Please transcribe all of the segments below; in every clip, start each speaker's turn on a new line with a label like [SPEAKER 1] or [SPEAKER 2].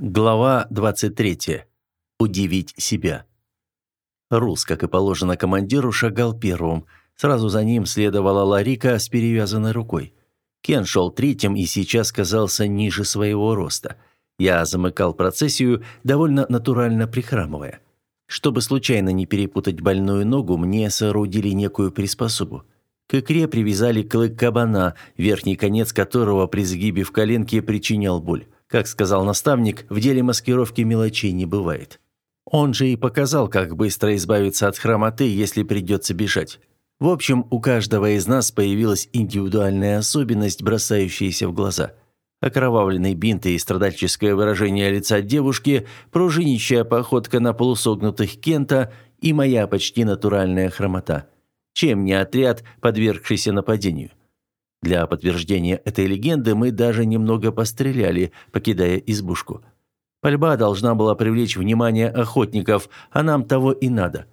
[SPEAKER 1] Глава 23. Удивить себя. Рус, как и положено командиру, шагал первым. Сразу за ним следовала Ларика с перевязанной рукой. Кен шел третьим и сейчас казался ниже своего роста. Я замыкал процессию, довольно натурально прихрамывая. Чтобы случайно не перепутать больную ногу, мне соорудили некую приспособу. К икре привязали клык кабана, верхний конец которого при сгибе в коленке причинял боль. Как сказал наставник, в деле маскировки мелочей не бывает. Он же и показал, как быстро избавиться от хромоты, если придется бежать. В общем, у каждого из нас появилась индивидуальная особенность, бросающаяся в глаза. Окровавленный бинт и страдальческое выражение лица девушки, пружинищая походка на полусогнутых Кента и моя почти натуральная хромота. Чем не отряд, подвергшийся нападению? Для подтверждения этой легенды мы даже немного постреляли, покидая избушку. Пальба должна была привлечь внимание охотников, а нам того и надо.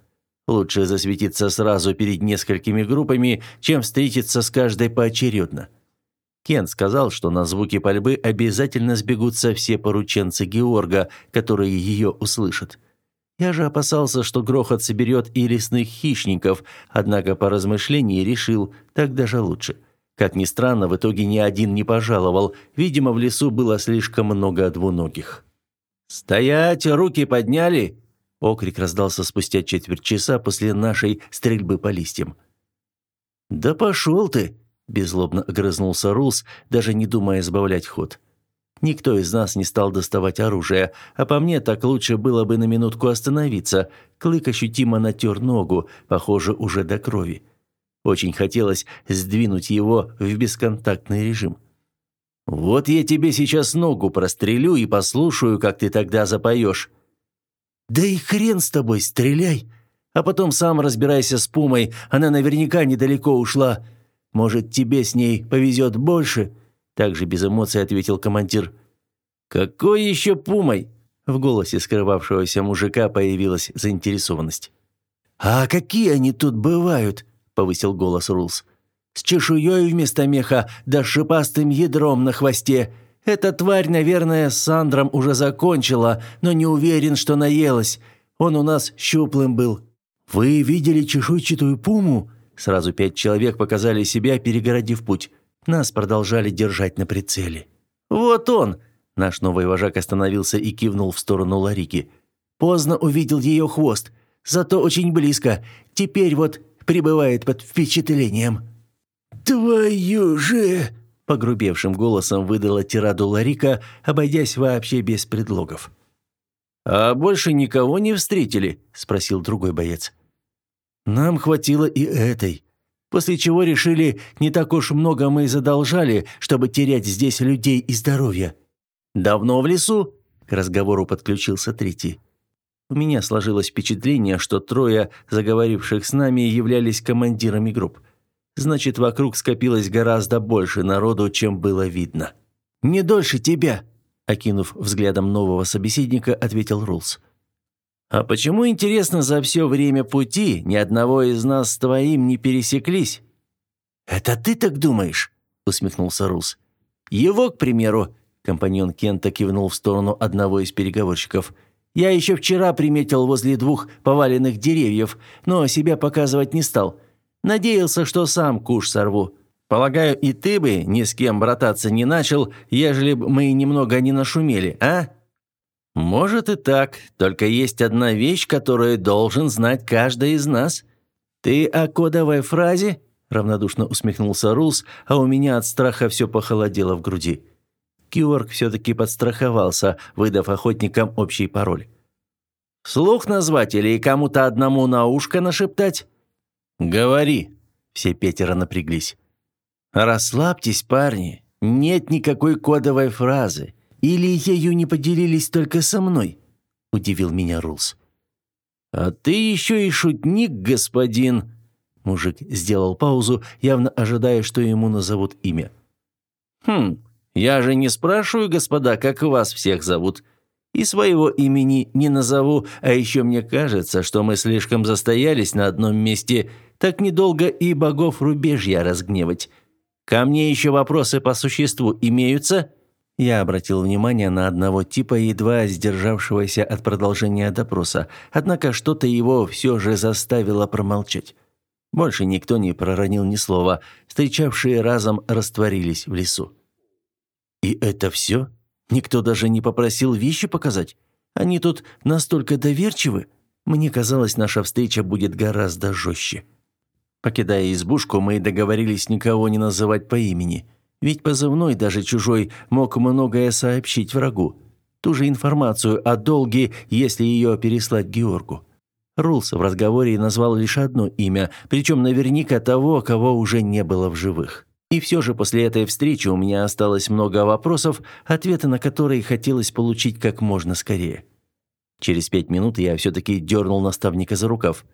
[SPEAKER 1] Лучше засветиться сразу перед несколькими группами, чем встретиться с каждой поочередно. Кен сказал, что на звуки пальбы обязательно сбегутся все порученцы Георга, которые ее услышат. Я же опасался, что грохот соберет и лесных хищников, однако по размышлении решил, так даже лучше. Как ни странно, в итоге ни один не пожаловал. Видимо, в лесу было слишком много двуногих. «Стоять! Руки подняли!» Окрик раздался спустя четверть часа после нашей стрельбы по листьям. «Да пошел ты!» – беззлобно огрызнулся Рус, даже не думая избавлять ход. Никто из нас не стал доставать оружие, а по мне так лучше было бы на минутку остановиться. Клык ощутимо натер ногу, похоже, уже до крови. Очень хотелось сдвинуть его в бесконтактный режим. «Вот я тебе сейчас ногу прострелю и послушаю, как ты тогда запоешь». «Да и хрен с тобой, стреляй! А потом сам разбирайся с Пумой, она наверняка недалеко ушла. Может, тебе с ней повезет больше?» Также без эмоций ответил командир. «Какой еще Пумой?» В голосе скрывавшегося мужика появилась заинтересованность. «А какие они тут бывают?» Повысил голос Рулс. «С чешуей вместо меха, да шипастым ядром на хвосте. Эта тварь, наверное, с Сандром уже закончила, но не уверен, что наелась. Он у нас щуплым был». «Вы видели чешуйчатую пуму?» Сразу пять человек показали себя, перегородив путь. Нас продолжали держать на прицеле. «Вот он!» Наш новый вожак остановился и кивнул в сторону Ларики. «Поздно увидел ее хвост. Зато очень близко. Теперь вот пребывает под впечатлением». «Твою же!» – погрубевшим голосом выдала тираду Ларика, обойдясь вообще без предлогов.
[SPEAKER 2] «А больше никого не встретили?» – спросил другой боец.
[SPEAKER 1] «Нам хватило и этой. После чего решили, не так уж много мы задолжали, чтобы терять здесь людей и здоровье. Давно в лесу?» – к разговору подключился третий. У меня сложилось впечатление, что трое заговоривших с нами являлись командирами групп. Значит, вокруг скопилось гораздо больше народу, чем было видно. «Не дольше тебя!» – окинув взглядом нового собеседника, ответил Рулс. «А почему, интересно, за все время пути ни одного из нас с твоим не пересеклись?» «Это ты так думаешь?» – усмехнулся Рус. «Его, к примеру», – компаньон Кента кивнул в сторону одного из переговорщиков – я еще вчера приметил возле двух поваленных деревьев, но себя показывать не стал. Надеялся, что сам куш сорву. Полагаю, и ты бы ни с кем брататься не начал, ежели бы мы немного не нашумели, а? Может и так, только есть одна вещь, которую должен знать каждый из нас. Ты о кодовой фразе? Равнодушно усмехнулся Рулс, а у меня от страха все похолодело в груди. Киорг все-таки подстраховался, выдав охотникам общий пароль. «Слух назвать или кому-то одному на ушко нашептать?» «Говори», — все пятеро напряглись. «Расслабьтесь, парни, нет никакой кодовой фразы. Или ею не поделились только со мной?» — удивил меня Рулс. «А ты еще и шутник, господин!» Мужик сделал паузу, явно ожидая, что ему назовут имя. «Хм, я же не спрашиваю, господа, как вас всех зовут. И своего имени не назову, а еще мне кажется, что мы слишком застоялись на одном месте, так недолго и богов рубежья разгневать. Ко мне еще вопросы по существу имеются?» Я обратил внимание на одного типа, едва сдержавшегося от продолжения допроса, однако что-то его все же заставило промолчать. Больше никто не проронил ни слова, встречавшие разом растворились в лесу. «И это все? Никто даже не попросил вещи показать? Они тут настолько доверчивы? Мне казалось, наша встреча будет гораздо жестче». Покидая избушку, мы договорились никого не называть по имени – ведь позывной, даже чужой, мог многое сообщить врагу. Ту же информацию о долге, если ее переслать Георгу. Рулс в разговоре назвал лишь одно имя, причем наверняка того, кого уже не было в живых. И все же после этой встречи у меня осталось много вопросов, ответы на которые хотелось получить как можно скорее. Через пять минут я все-таки дернул наставника за рукав.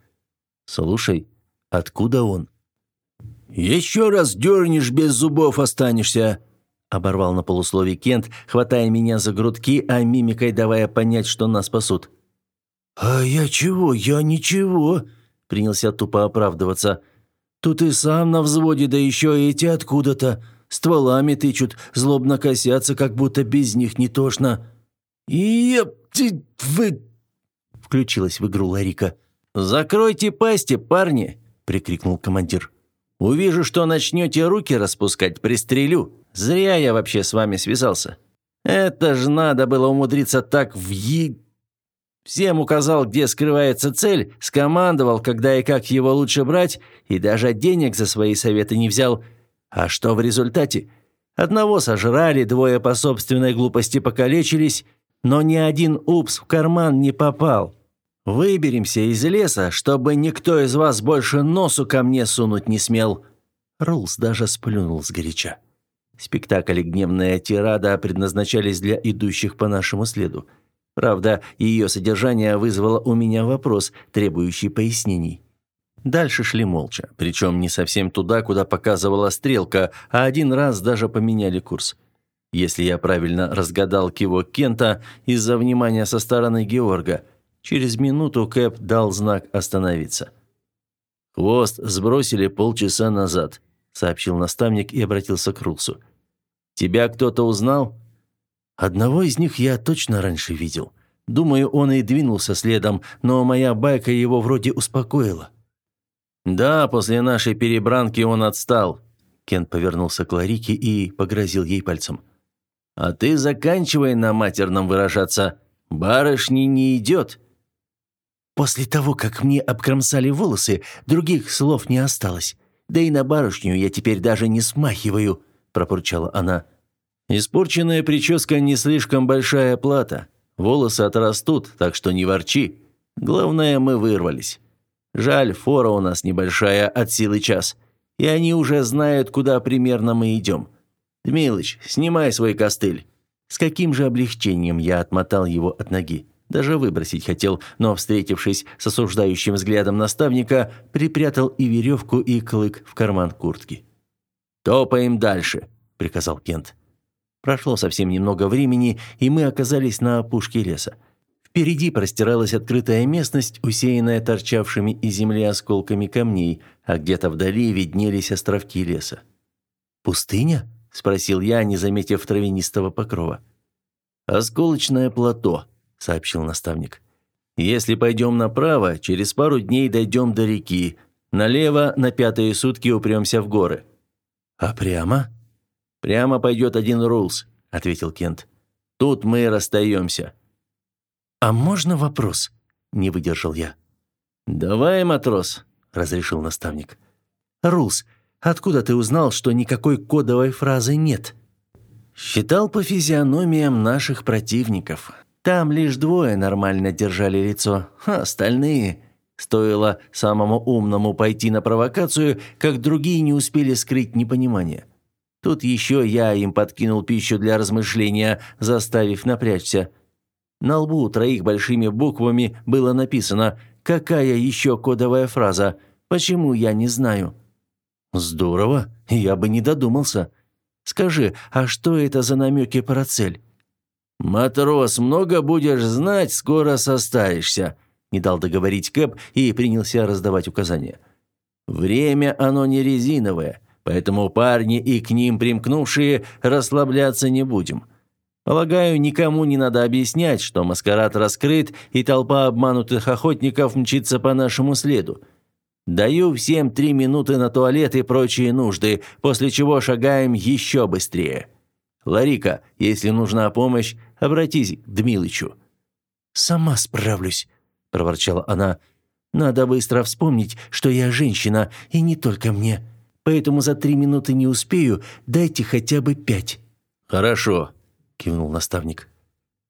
[SPEAKER 1] «Слушай, откуда он?»
[SPEAKER 2] «Еще раз дернешь, без зубов останешься», — оборвал на полусловие Кент, хватая меня за грудки, а мимикой давая понять, что нас спасут.
[SPEAKER 3] «А я чего? Я ничего», — принялся тупо оправдываться. «Тут и сам на взводе, да еще эти откуда-то. Стволами тычут, злобно косятся, как будто без них не тошно». «Еп, ты, вы...» — включилась в игру Ларика.
[SPEAKER 1] «Закройте пасти, парни!» — прикрикнул командир. Увижу, что начнете руки распускать, пристрелю. Зря я вообще с вами связался. Это ж надо было умудриться так в. Всем указал, где скрывается цель, скомандовал, когда и как его лучше брать, и даже денег за свои советы не взял. А что в результате? Одного сожрали, двое по собственной глупости покалечились, но ни один упс в карман не попал. Выберемся из леса, чтобы никто из вас больше носу ко мне сунуть не смел». Рулс даже сплюнул сгоряча. Спектакль и гневная тирада предназначались для идущих по нашему следу. Правда, ее содержание вызвало у меня вопрос, требующий пояснений. Дальше шли молча, причем не совсем туда, куда показывала стрелка, а один раз даже поменяли курс. Если я правильно разгадал кивок Кента из-за внимания со стороны Георга, Через минуту Кэп дал знак остановиться. «Хвост сбросили полчаса назад», — сообщил наставник и обратился к Рулсу. «Тебя кто-то узнал?» «Одного из них я точно раньше видел. Думаю, он и двинулся следом, но моя байка его вроде успокоила». «Да, после нашей перебранки он отстал», — Кент повернулся к Ларике и погрозил ей пальцем. «А ты заканчивай на матерном выражаться. Барышни не идет».
[SPEAKER 3] После того, как мне обкромсали волосы, других слов не осталось. Да и на барышню я теперь даже не смахиваю», – пропурчала она.
[SPEAKER 1] «Испорченная прическа не слишком большая плата. Волосы отрастут, так что не ворчи. Главное, мы вырвались. Жаль, фора у нас небольшая, от силы час. И они уже знают, куда примерно мы идем. Дмилыч, снимай свой костыль». С каким же облегчением я отмотал его от ноги. Даже выбросить хотел, но, встретившись с осуждающим взглядом наставника, припрятал и веревку, и клык в карман куртки. «Топаем дальше», — приказал Кент. Прошло совсем немного времени, и мы оказались на опушке леса. Впереди простиралась открытая местность, усеянная торчавшими из земли осколками камней, а где-то вдали виднелись островки леса.
[SPEAKER 3] «Пустыня?» – спросил я, не заметив травянистого покрова.
[SPEAKER 1] «Осколочное плато», сообщил наставник. Если пойдем направо, через пару дней дойдем до реки. Налево на пятые сутки упремся в горы.
[SPEAKER 3] А прямо?
[SPEAKER 1] Прямо пойдет один Рулс, ответил Кент. Тут мы расстаемся.
[SPEAKER 3] А можно вопрос? Не выдержал я.
[SPEAKER 1] Давай, матрос, разрешил наставник.
[SPEAKER 3] Рулс, откуда ты узнал, что никакой кодовой фразы нет?
[SPEAKER 1] Считал по физиономиям наших противников. Там лишь двое нормально держали лицо, а остальные... Стоило самому умному пойти на провокацию, как другие не успели скрыть непонимание. Тут еще я им подкинул пищу для размышления, заставив напрячься. На лбу троих большими буквами было написано «Какая еще кодовая фраза? Почему я не знаю?» «Здорово, я бы не додумался. Скажи, а что это за намеки про цель?» «Матрос, много будешь знать, скоро состаришься», – не дал договорить Кэп и принялся раздавать указания. «Время оно не резиновое, поэтому парни и к ним примкнувшие расслабляться не будем. Полагаю, никому не надо объяснять, что маскарад раскрыт, и толпа обманутых охотников мчится по нашему следу. Даю всем три минуты на туалет и прочие нужды, после чего шагаем еще быстрее. Ларика, если нужна помощь, обратись к Дмилычу».
[SPEAKER 3] «Сама справлюсь», – проворчала она. «Надо быстро вспомнить, что я женщина, и не только мне. Поэтому за три минуты не успею, дайте хотя бы пять».
[SPEAKER 1] «Хорошо», кивнул наставник.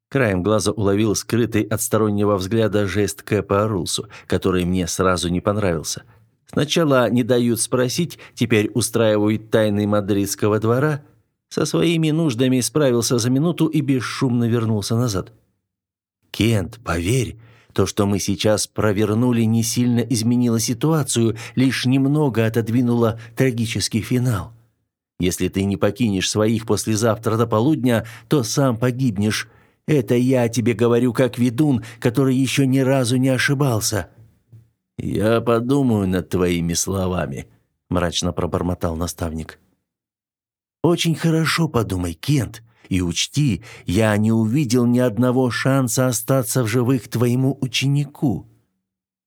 [SPEAKER 1] Краем глаза уловил скрытый от стороннего взгляда жест Кэпа Рулсу, который мне сразу не понравился. Сначала не дают спросить, теперь устраивают тайны мадридского двора. Со своими нуждами справился за минуту и бесшумно вернулся назад. «Кент, поверь, то, что мы сейчас провернули, не сильно изменило ситуацию, лишь немного отодвинуло трагический финал». Если ты не покинешь своих послезавтра до полудня, то сам погибнешь. Это я тебе говорю как ведун, который еще ни разу не ошибался». «Я подумаю над твоими словами», – мрачно пробормотал наставник. «Очень хорошо подумай, Кент, и учти, я не увидел ни одного шанса остаться в живых твоему ученику».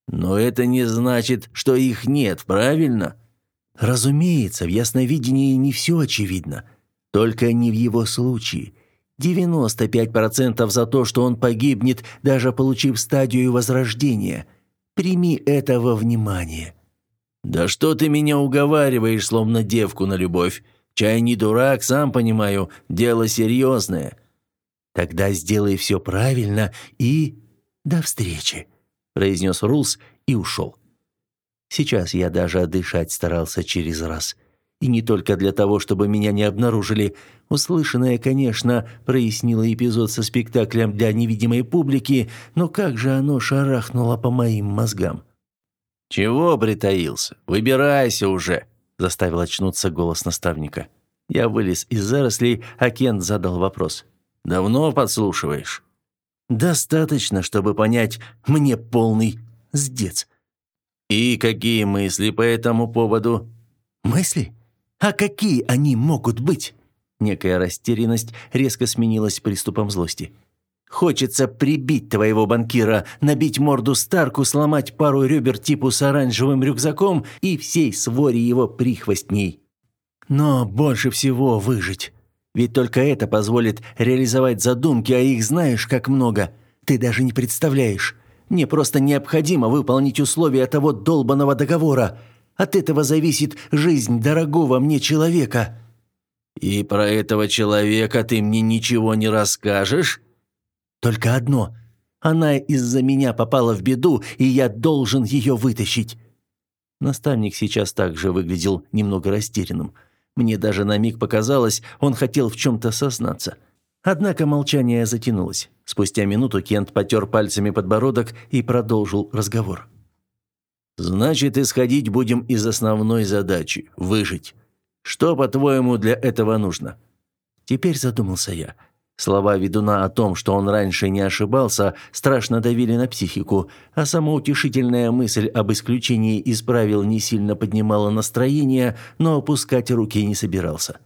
[SPEAKER 1] «Но это не значит, что их нет, правильно?» Разумеется, в ясновидении не все очевидно. Только не в его случае. 95% за то, что он погибнет, даже получив стадию возрождения. Прими это во внимание. «Да что ты меня уговариваешь, словно девку на любовь? Чай не дурак, сам понимаю, дело серьезное». «Тогда сделай все правильно и... до встречи», – произнес Рулс и ушел. Сейчас я даже дышать старался через раз. И не только для того, чтобы меня не обнаружили. Услышанное, конечно, прояснило эпизод со спектаклем для невидимой публики, но как же оно шарахнуло по моим мозгам. «Чего притаился? Выбирайся уже!» – заставил очнуться голос наставника. Я вылез из зарослей, а Кент задал вопрос. «Давно подслушиваешь?» «Достаточно, чтобы понять, мне полный сдец. «И какие мысли по этому поводу?» «Мысли? А какие они могут быть?» Некая растерянность резко сменилась приступом злости. «Хочется прибить твоего банкира, набить морду Старку, сломать пару ребер типу с оранжевым рюкзаком и всей своре его прихвостней. Но больше всего выжить. Ведь только это позволит реализовать задумки, а их знаешь как много. Ты даже не представляешь. Мне просто необходимо выполнить условия того долбанного договора. От этого зависит жизнь дорогого мне человека». «И про этого человека ты мне ничего не расскажешь?» «Только одно. Она из-за меня попала в беду, и я должен ее вытащить». Наставник сейчас также выглядел немного растерянным. Мне даже на миг показалось, он хотел в чем-то сознаться. Однако молчание затянулось. Спустя минуту Кент потер пальцами подбородок и продолжил разговор. «Значит, исходить будем из основной задачи – выжить. Что, по-твоему, для этого нужно?» Теперь задумался я. Слова ведуна о том, что он раньше не ошибался, страшно давили на психику, а самоутешительная мысль об исключении из правил не сильно поднимала настроение, но опускать руки не собирался.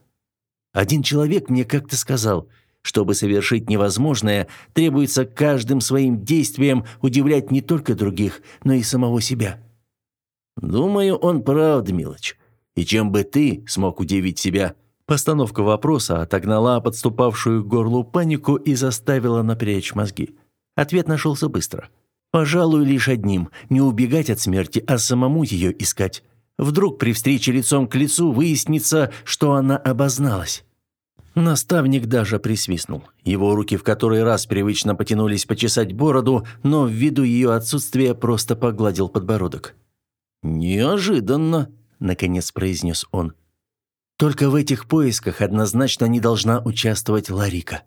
[SPEAKER 1] Один человек мне как-то сказал – чтобы совершить невозможное, требуется каждым своим действием удивлять не только других, но и самого себя. Думаю, он прав, Дмилыч. И чем бы ты смог удивить себя? Постановка вопроса отогнала подступавшую к горлу панику и заставила напрячь мозги. Ответ нашелся быстро. Пожалуй, лишь одним – не убегать от смерти, а самому ее искать. Вдруг при встрече лицом к лицу выяснится, что она обозналась. Наставник даже присвистнул. Его руки в который раз привычно потянулись почесать бороду, но ввиду ее отсутствия просто погладил подбородок. «Неожиданно», — наконец произнес он. «Только в этих поисках однозначно не должна участвовать Ларика».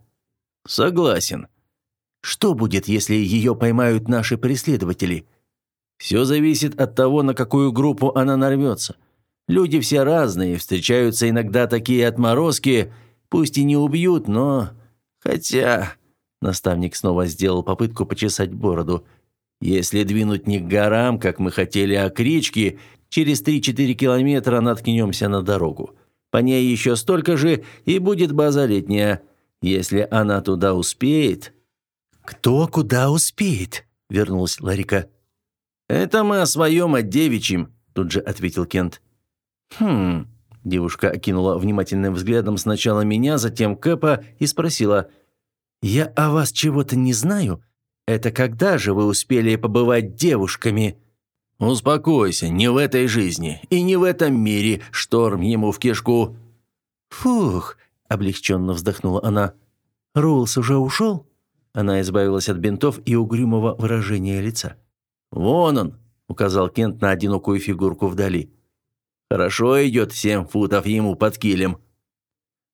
[SPEAKER 1] «Согласен». «Что будет, если ее поймают наши преследователи?» «Все зависит от того, на какую группу она нарвется. Люди все разные, встречаются иногда такие отморозки, Пусть и не убьют, но... Хотя...» Наставник снова сделал попытку почесать бороду. «Если двинуть не к горам, как мы хотели, а к речке, через 3-4 километра наткнемся на дорогу. По ней еще столько же, и будет база летняя. Если она туда успеет...»
[SPEAKER 3] «Кто куда успеет?» — вернулась Ларика.
[SPEAKER 1] «Это мы о своем, о девичьем», — тут же ответил Кент.
[SPEAKER 3] «Хм...»
[SPEAKER 1] — девушка окинула внимательным взглядом сначала меня, затем Кэпа и спросила.
[SPEAKER 3] «Я о вас чего-то не знаю? Это когда же вы успели побывать девушками?»
[SPEAKER 1] «Успокойся, не в этой жизни и не в этом мире, шторм ему в кишку».
[SPEAKER 3] «Фух», — облегченно вздохнула она. «Рулс уже ушел?» Она избавилась от бинтов и угрюмого выражения лица.
[SPEAKER 1] «Вон он», — указал Кент на одинокую фигурку вдали. «Хорошо идет семь футов ему под килем».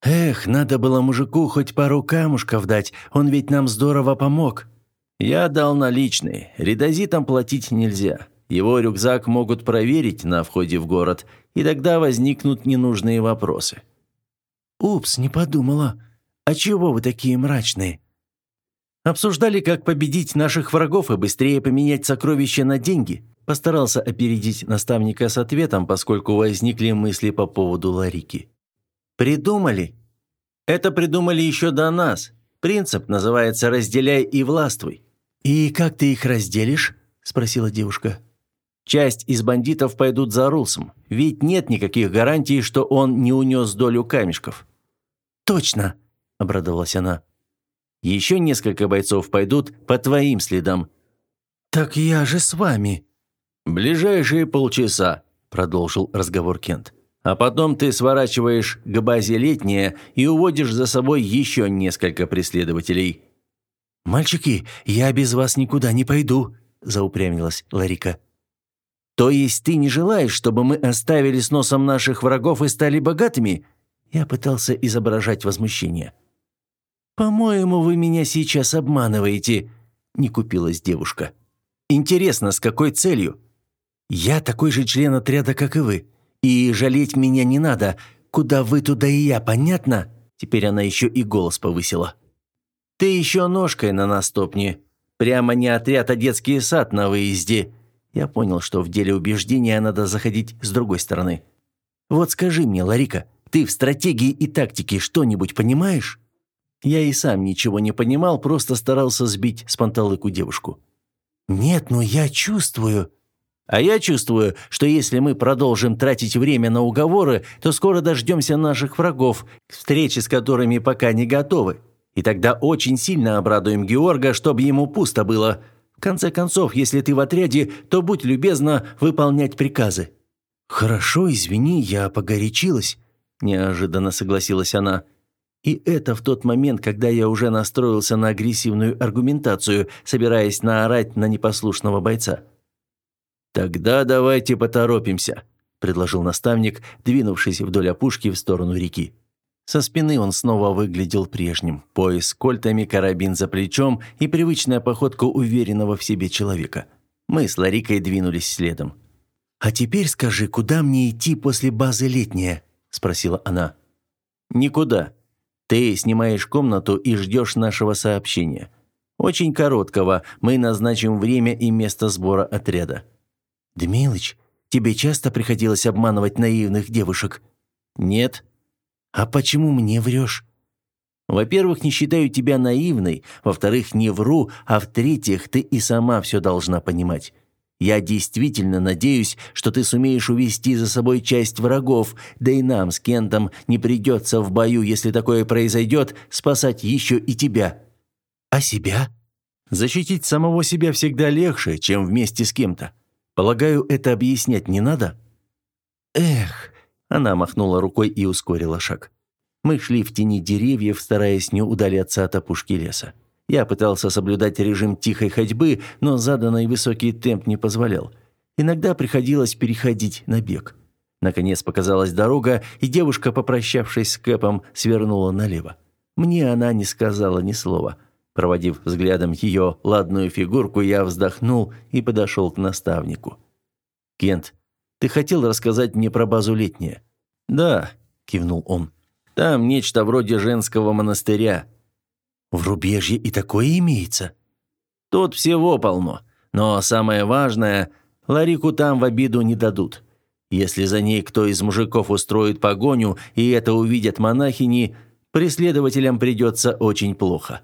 [SPEAKER 3] «Эх, надо было мужику хоть пару камушков дать, он ведь нам здорово помог».
[SPEAKER 1] «Я дал наличные, редозитам платить нельзя. Его рюкзак могут проверить на входе в город, и тогда возникнут ненужные вопросы».
[SPEAKER 3] «Упс, не подумала. А чего вы такие мрачные?»
[SPEAKER 1] Обсуждали, как победить наших врагов и быстрее поменять сокровища на деньги. Постарался опередить наставника с ответом, поскольку возникли мысли по поводу Ларики. «Придумали?» «Это придумали еще до нас. Принцип называется «разделяй и властвуй».
[SPEAKER 3] «И как ты их разделишь?» – спросила девушка.
[SPEAKER 1] Часть из бандитов пойдут за Рулсом, ведь нет никаких гарантий, что он не унес долю камешков».
[SPEAKER 3] «Точно!» – обрадовалась она.
[SPEAKER 1] «Еще несколько бойцов пойдут по твоим следам».
[SPEAKER 3] «Так я же с вами».
[SPEAKER 1] «Ближайшие полчаса», – продолжил разговор Кент. «А потом ты сворачиваешь к базе летняя и уводишь за собой еще несколько преследователей».
[SPEAKER 3] «Мальчики, я без вас никуда не пойду», – заупрямилась Ларика.
[SPEAKER 1] «То есть ты не желаешь, чтобы мы оставили с носом наших врагов и стали богатыми?» Я пытался изображать возмущение.
[SPEAKER 3] «По-моему, вы меня сейчас обманываете», — не купилась девушка.
[SPEAKER 1] «Интересно, с какой целью?»
[SPEAKER 3] «Я такой же член отряда, как и вы. И жалеть меня не надо. Куда вы, туда и я, понятно?»
[SPEAKER 1] Теперь она еще и голос повысила. «Ты еще ножкой на нас топни. Прямо не отряд, а детский сад на выезде. Я понял, что в деле убеждения надо заходить с другой стороны. «Вот скажи мне, Ларика, ты в стратегии и тактике что-нибудь понимаешь?» Я и сам ничего не понимал, просто старался сбить с панталыку девушку.
[SPEAKER 3] «Нет, но я чувствую...»
[SPEAKER 1] «А я чувствую, что если мы продолжим тратить время на уговоры, то скоро дождемся наших врагов, встречи с которыми пока не готовы. И тогда очень сильно обрадуем Георга, чтобы ему пусто было. В конце концов, если ты в отряде, то будь любезна выполнять приказы».
[SPEAKER 3] «Хорошо, извини, я погорячилась», – неожиданно согласилась она.
[SPEAKER 1] И это в тот момент, когда я уже настроился на агрессивную аргументацию, собираясь наорать на непослушного бойца. «Тогда давайте поторопимся», – предложил наставник, двинувшись вдоль опушки в сторону реки. Со спины он снова выглядел прежним. Пояс кольтами, карабин за плечом и привычная походка уверенного в себе человека. Мы с Ларикой двинулись следом.
[SPEAKER 3] «А теперь скажи, куда мне идти после базы летняя?» – спросила она.
[SPEAKER 1] «Никуда. Ты снимаешь комнату и ждешь нашего сообщения. Очень короткого. Мы назначим время и место сбора отряда».
[SPEAKER 3] «Дмилыч, тебе часто приходилось обманывать наивных девушек?»
[SPEAKER 1] «Нет»,
[SPEAKER 3] «А почему мне врешь?»
[SPEAKER 1] «Во-первых, не считаю тебя наивной, во-вторых, не вру, а в-третьих, ты и сама все должна понимать. Я действительно надеюсь, что ты сумеешь увести за собой часть врагов, да и нам с Кентом не придется в бою, если такое произойдет, спасать еще и тебя».
[SPEAKER 3] «А себя?»
[SPEAKER 1] «Защитить самого себя всегда легче, чем вместе с кем-то. Полагаю, это объяснять не надо?»
[SPEAKER 3] «Эх,
[SPEAKER 1] она махнула рукой и ускорила шаг. Мы шли в тени деревьев, стараясь не удаляться от опушки леса. Я пытался соблюдать режим тихой ходьбы, но заданный высокий темп не позволял. Иногда приходилось переходить на бег. Наконец показалась дорога, и девушка, попрощавшись с Кэпом, свернула налево. Мне она не сказала ни слова. Проводив взглядом ее ладную фигурку, я вздохнул и подошел к наставнику. «Кент, ты хотел рассказать мне про базу летняя?» «Да», – кивнул он. «Там нечто вроде женского монастыря».
[SPEAKER 3] «В рубежье и такое имеется?»
[SPEAKER 1] «Тут всего полно. Но самое важное, Ларику там в обиду не дадут. Если за ней кто из мужиков устроит погоню, и это увидят монахини, Преследователям придется очень плохо.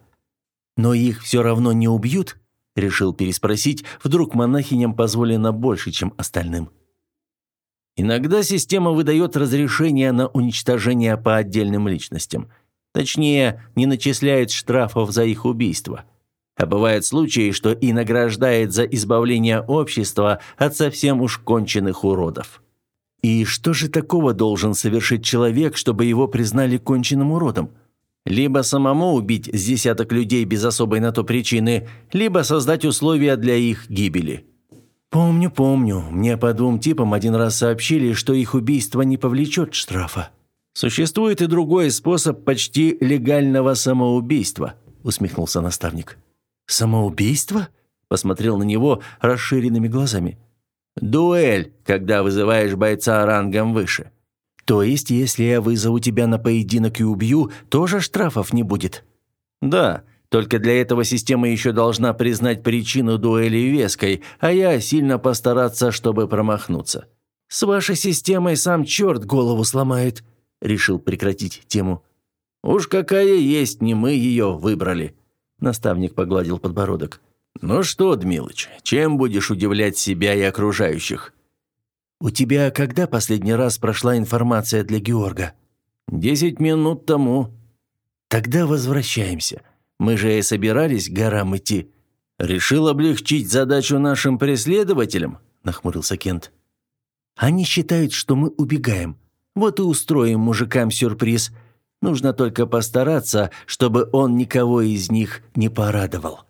[SPEAKER 1] Но их все равно не убьют? Решил переспросить, вдруг монахиням позволено больше, чем остальным. Иногда система выдает разрешение на уничтожение по отдельным личностям. Точнее, не начисляет штрафов за их убийство. А бывают случаи, что и награждает за избавление общества от совсем уж конченых уродов. И что же такого должен совершить человек, чтобы его признали конченным уродом? Либо самому убить с десяток людей без особой на то причины, либо создать условия для их гибели. «Помню, помню. Мне по двум типам один раз сообщили, что их убийство не повлечет штрафа». «Существует и другой способ почти легального самоубийства», усмехнулся наставник. «Самоубийство?» посмотрел на него расширенными глазами. «Дуэль, когда вызываешь бойца рангом выше». «То есть, если я вызову тебя на поединок и убью, тоже штрафов не будет?» «Да, только для этого система еще должна признать причину дуэли веской, а я сильно постараться, чтобы промахнуться». «С вашей системой сам черт голову сломает», — решил прекратить тему. «Уж какая есть, не мы ее выбрали», — наставник погладил подбородок. «Ну что, Дмилыч, чем будешь удивлять себя и окружающих?» «У тебя когда последний раз прошла информация для Георга?» «Десять минут тому». «Тогда возвращаемся. Мы же и собирались горам идти». «Решил облегчить задачу нашим преследователям?» – нахмурился Кент. «Они считают, что мы убегаем. Вот и устроим мужикам сюрприз. Нужно только постараться, чтобы он никого из них не порадовал».